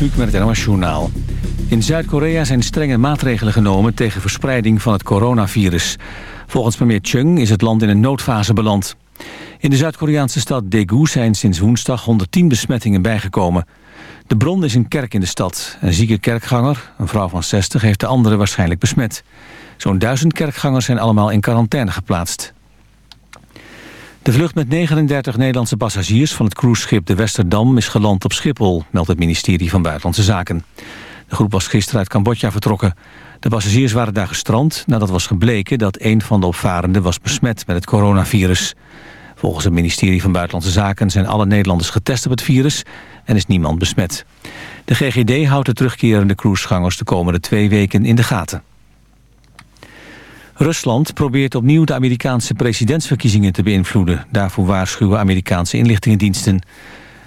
Met het NOS Journaal. In Zuid-Korea zijn strenge maatregelen genomen tegen verspreiding van het coronavirus. Volgens premier Chung is het land in een noodfase beland. In de Zuid-Koreaanse stad Daegu zijn sinds woensdag 110 besmettingen bijgekomen. De bron is een kerk in de stad. Een zieke kerkganger, een vrouw van 60, heeft de andere waarschijnlijk besmet. Zo'n duizend kerkgangers zijn allemaal in quarantaine geplaatst. De vlucht met 39 Nederlandse passagiers van het cruiseschip de Westerdam is geland op Schiphol, meldt het ministerie van Buitenlandse Zaken. De groep was gisteren uit Cambodja vertrokken. De passagiers waren daar gestrand nadat was gebleken dat een van de opvarenden was besmet met het coronavirus. Volgens het ministerie van Buitenlandse Zaken zijn alle Nederlanders getest op het virus en is niemand besmet. De GGD houdt de terugkerende cruisegangers de komende twee weken in de gaten. Rusland probeert opnieuw de Amerikaanse presidentsverkiezingen te beïnvloeden. Daarvoor waarschuwen Amerikaanse inlichtingendiensten.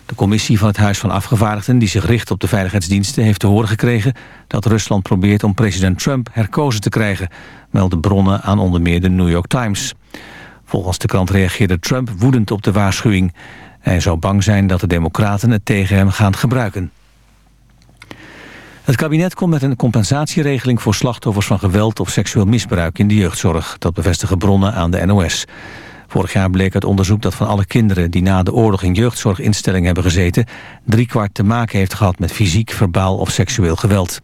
De commissie van het Huis van Afgevaardigden die zich richt op de veiligheidsdiensten... heeft te horen gekregen dat Rusland probeert om president Trump herkozen te krijgen... melden bronnen aan onder meer de New York Times. Volgens de krant reageerde Trump woedend op de waarschuwing. Hij zou bang zijn dat de democraten het tegen hem gaan gebruiken. Het kabinet komt met een compensatieregeling voor slachtoffers van geweld of seksueel misbruik in de jeugdzorg. Dat bevestigen bronnen aan de NOS. Vorig jaar bleek uit onderzoek dat van alle kinderen die na de oorlog in jeugdzorginstellingen hebben gezeten, driekwart te maken heeft gehad met fysiek, verbaal of seksueel geweld.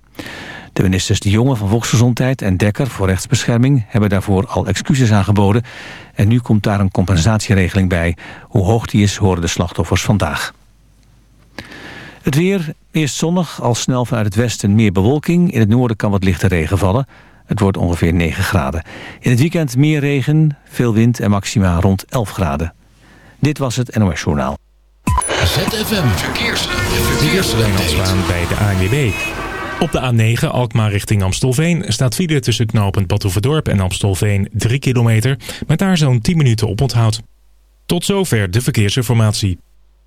De ministers De Jonge van Volksgezondheid en Dekker voor rechtsbescherming hebben daarvoor al excuses aangeboden. En nu komt daar een compensatieregeling bij. Hoe hoog die is, horen de slachtoffers vandaag. Het weer, eerst zonnig, al snel vanuit het westen meer bewolking. In het noorden kan wat lichte regen vallen. Het wordt ongeveer 9 graden. In het weekend meer regen, veel wind en maxima rond 11 graden. Dit was het NOS Journaal. ZFM Verkeers. Verkeersleiding bij de ANWB. Op de A9 Alkmaar richting Amstelveen staat file tussen knooppunt Badhoevedorp en Amstelveen 3 kilometer. Met daar zo'n 10 minuten op onthoud. Tot zover de verkeersinformatie.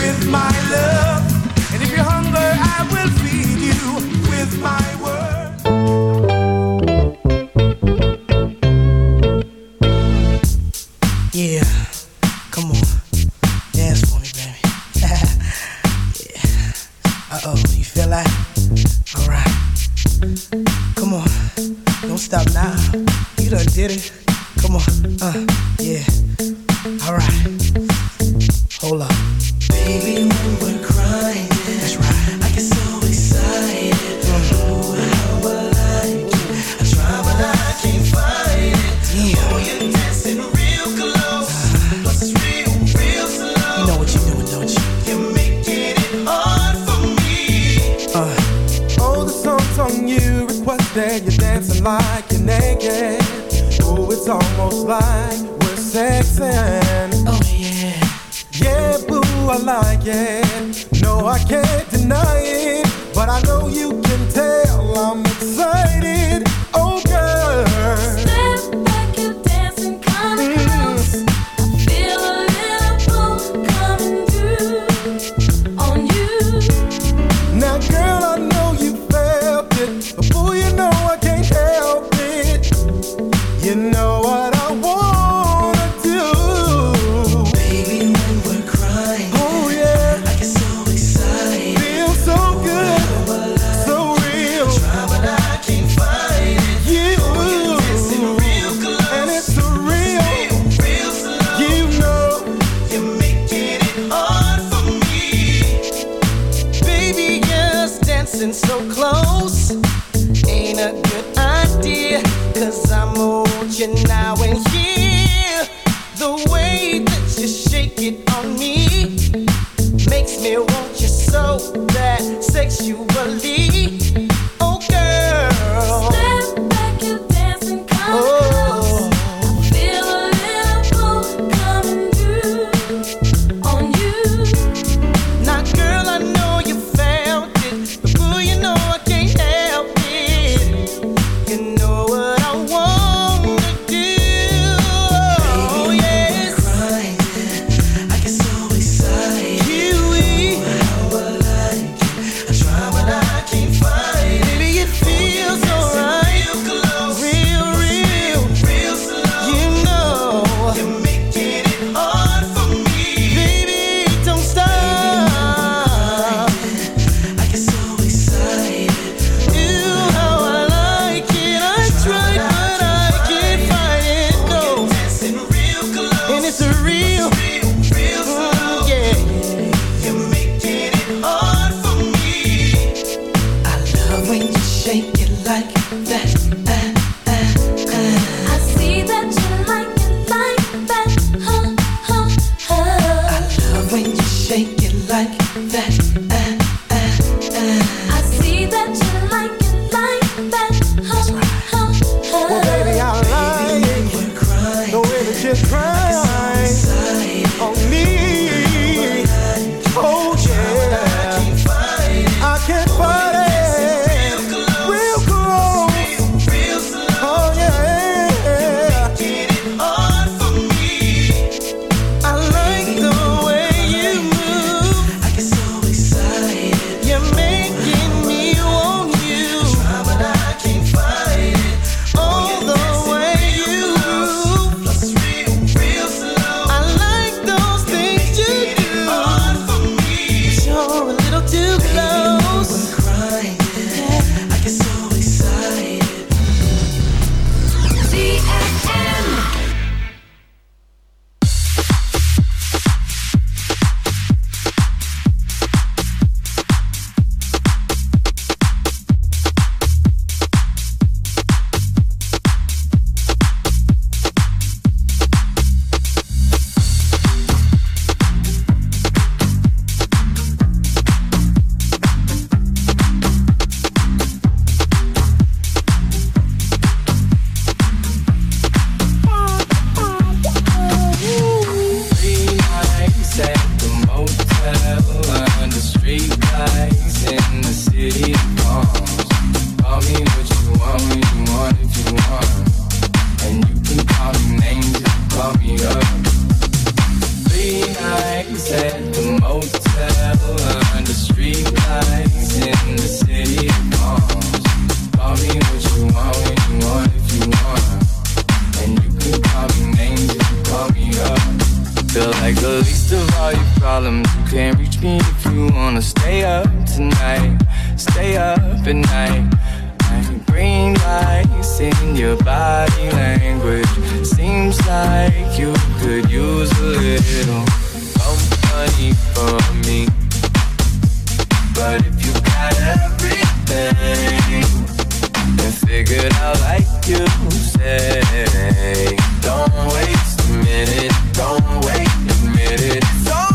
with my love. And if you're hungry, I will feed you with my Just your. stay up at night. And green lights in your body language. Seems like you could use a little company for me. But if you got everything and figured out like you say, don't waste a minute. Don't wait a minute. Don't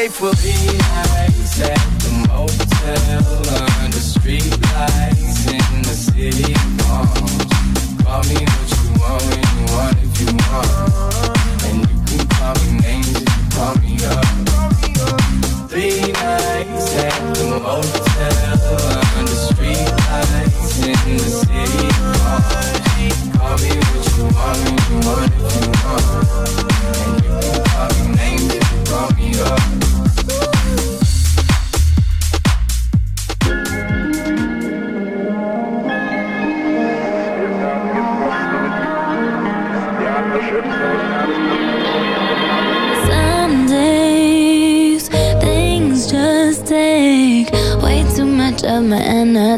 create for me. Nights at the motel under street lights in the city. Call me what you want when you want if you want.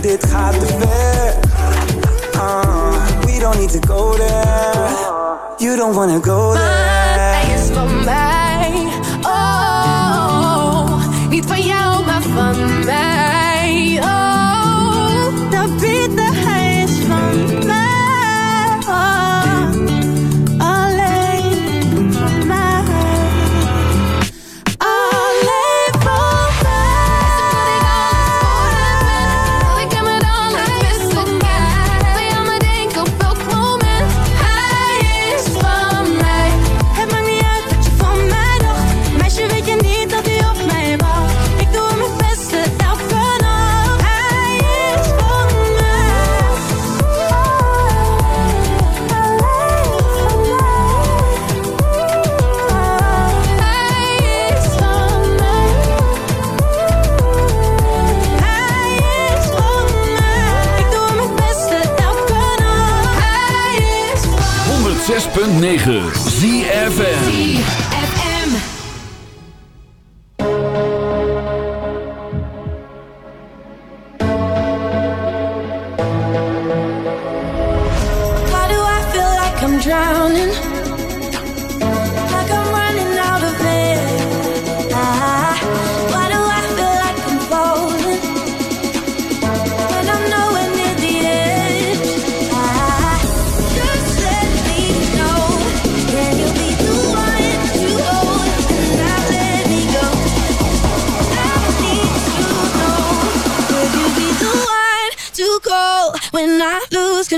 dit gaat te ver. Uh, we don't need to go there. You don't wanna go there. Maar is van mij. Oh, niet van jou, maar van mij.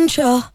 and Shaw.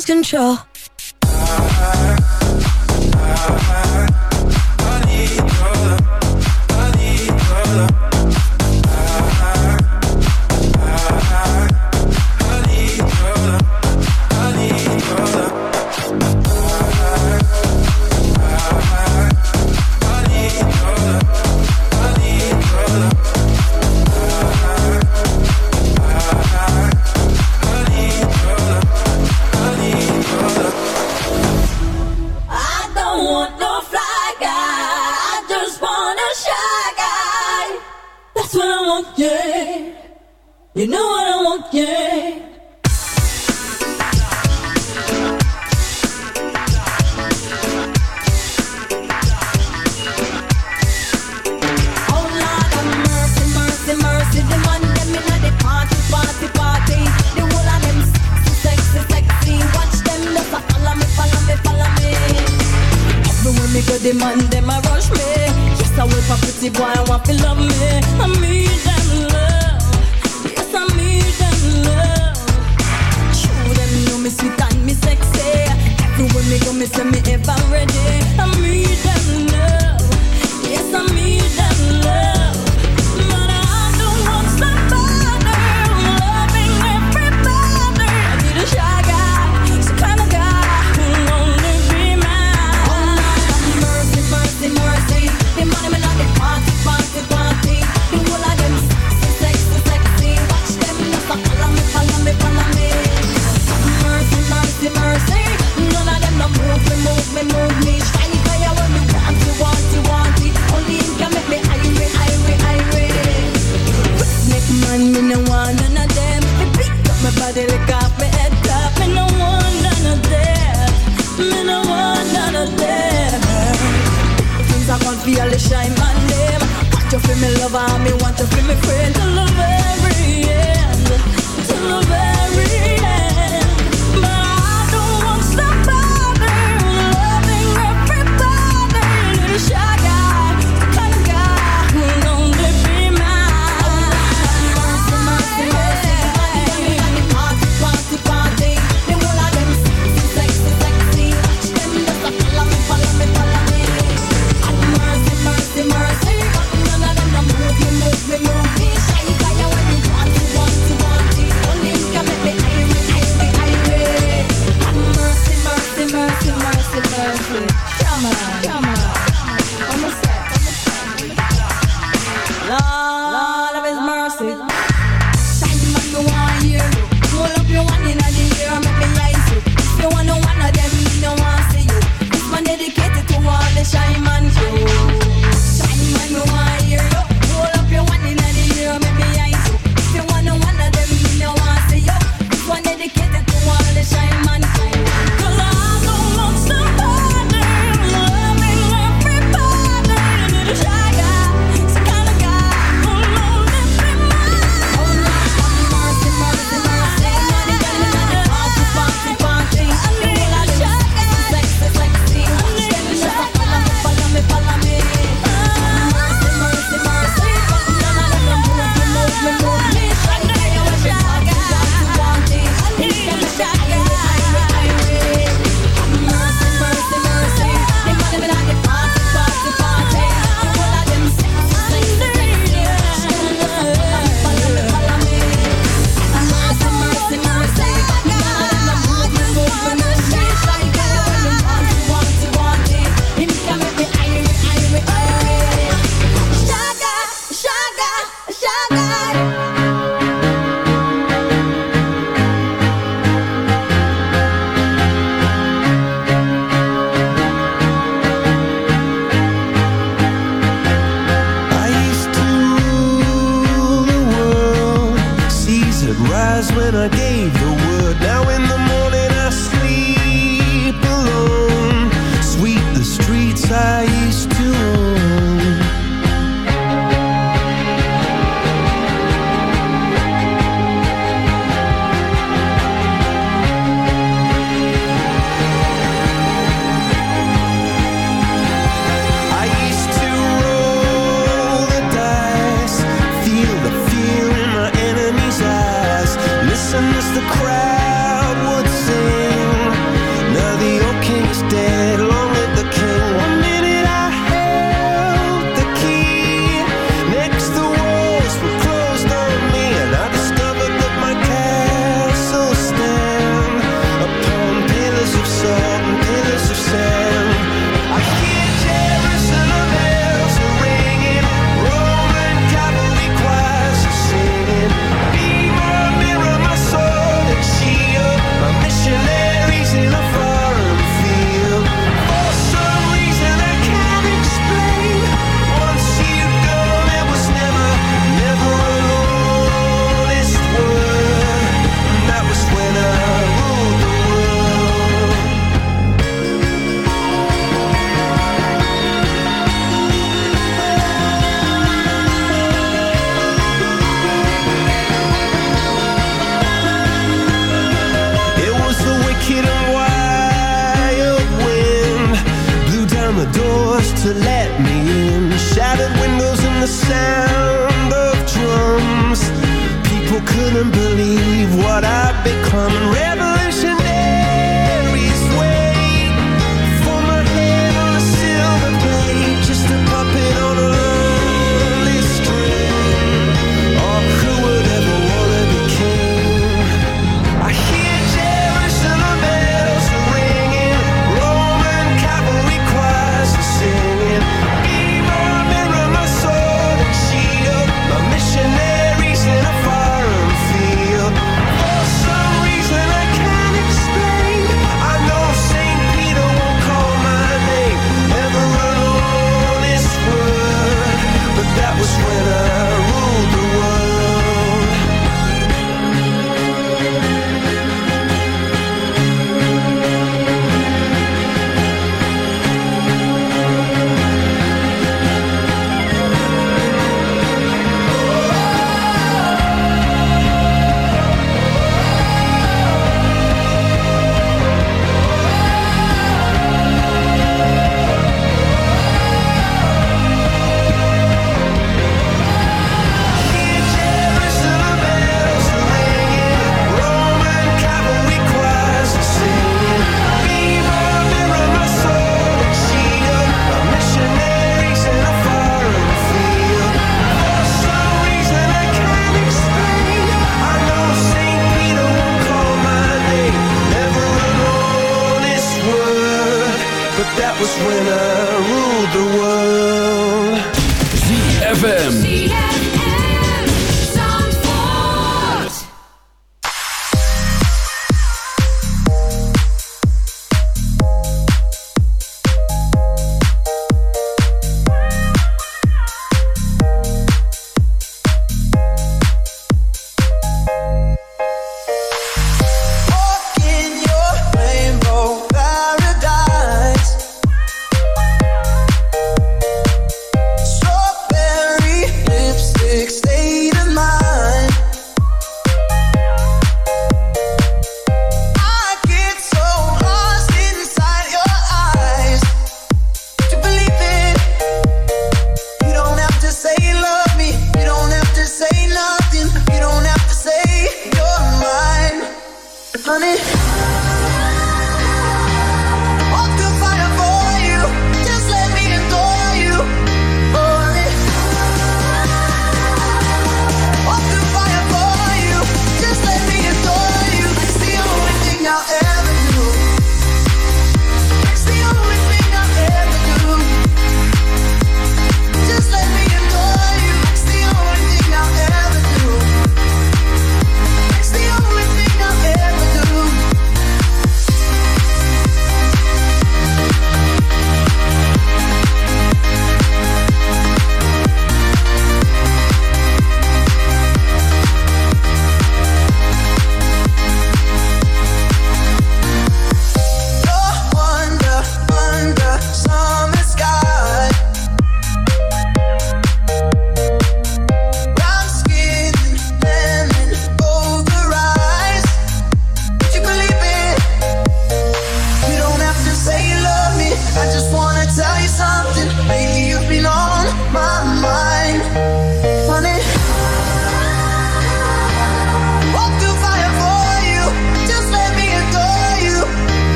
Lose control?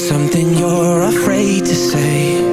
something you're afraid to say.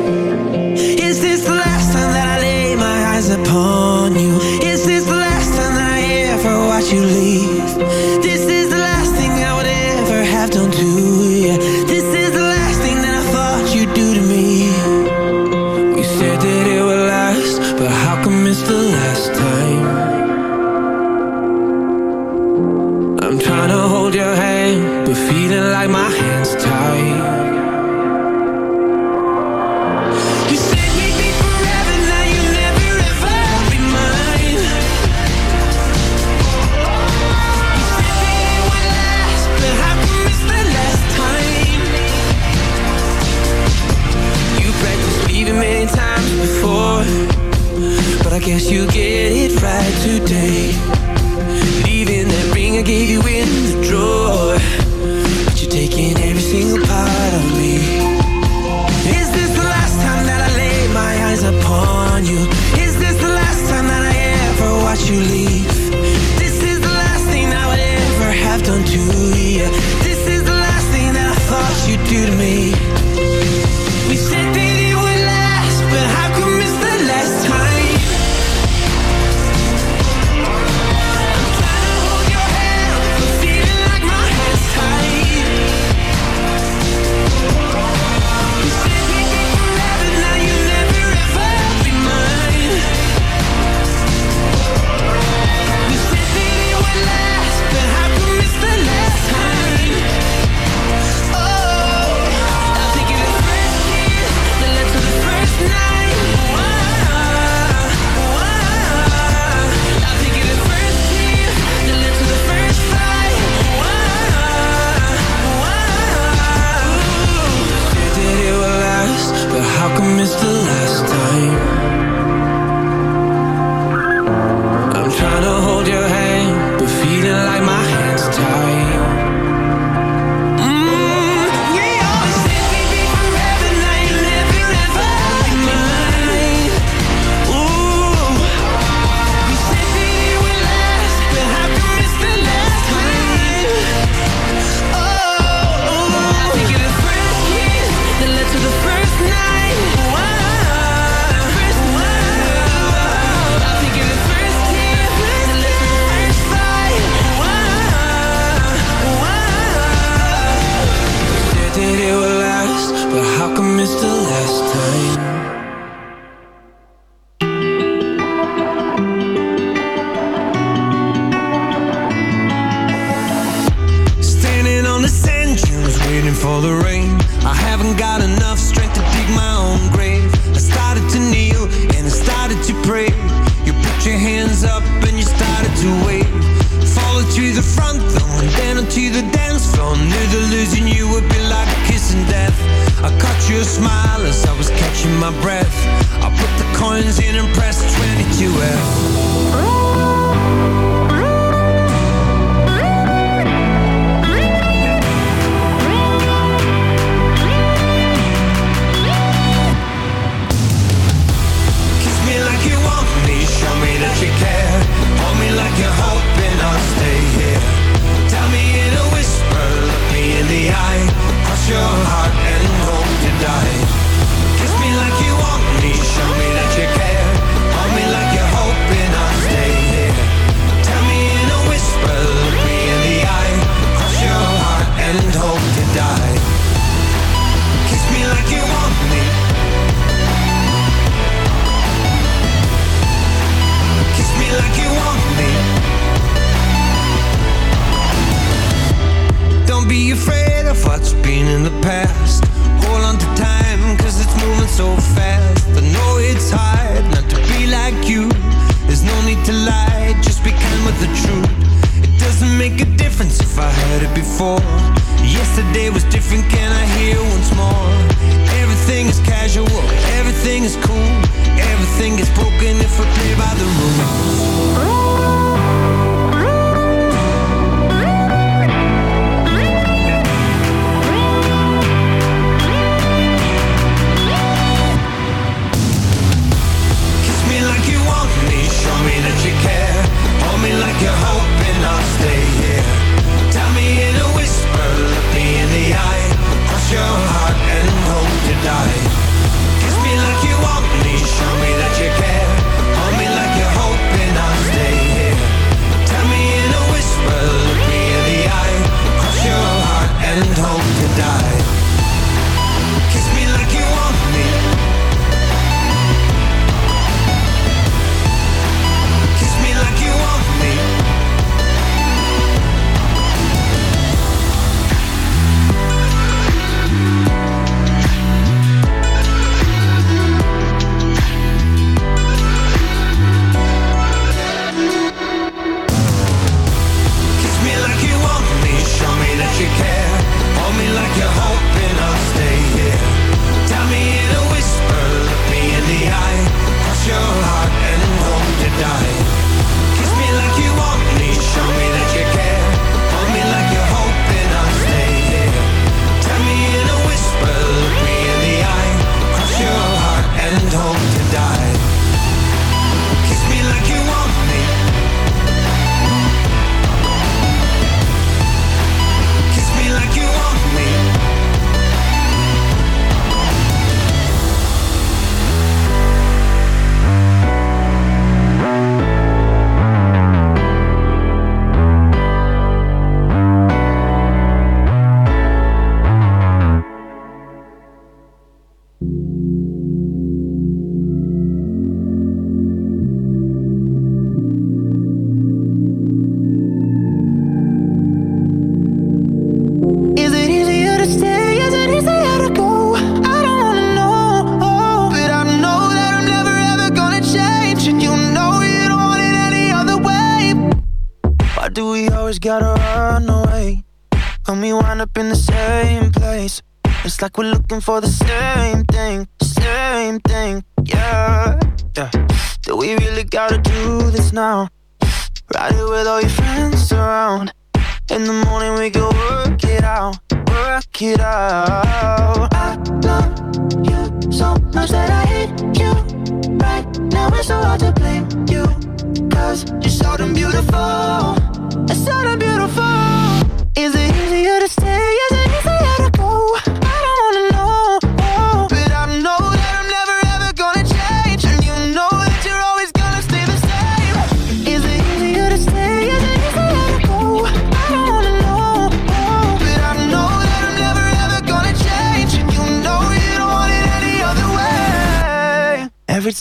For the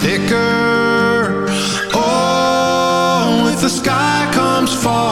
thicker. Oh, if the sky comes falling.